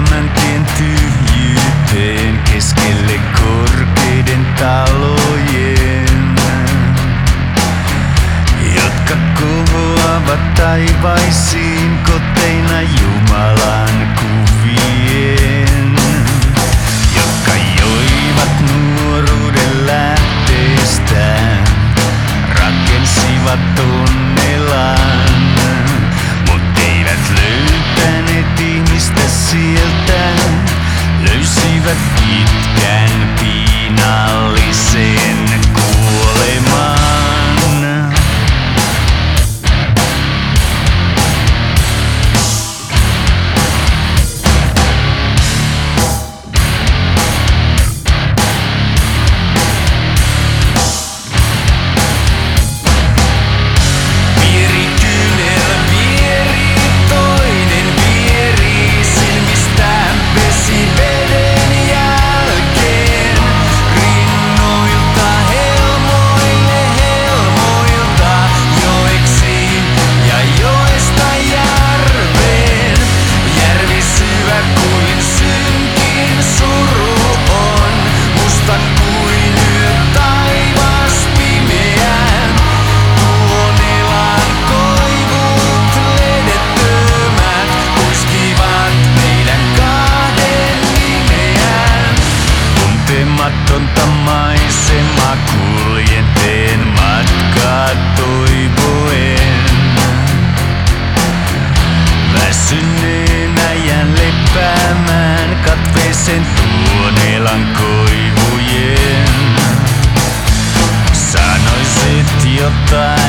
elämän tien tyhjyyteen keskelle korkeiden talojen, jotka kohoavat taivaisiin koteina Jumalan kuvien, illan koivujen. Sanoisit jotain.